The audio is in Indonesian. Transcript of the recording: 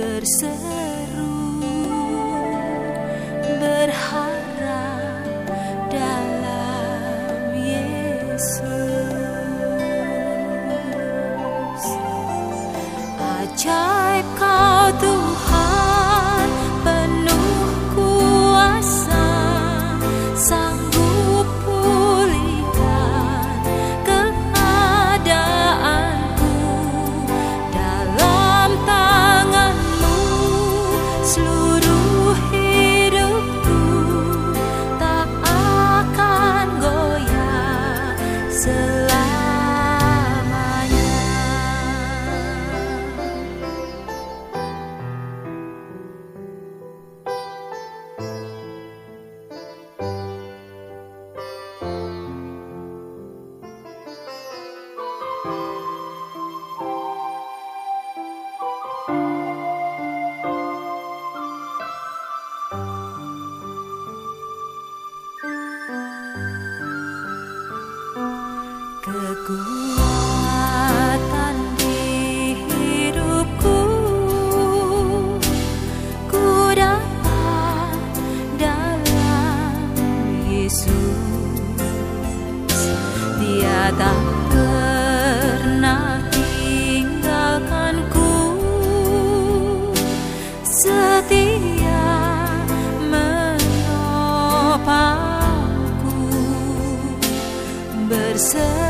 berseru berharap answer Kekuatan di hidupku. Ku dapat dalam Yesus. Dia tak pernah tinggalkanku setia menopangku bersama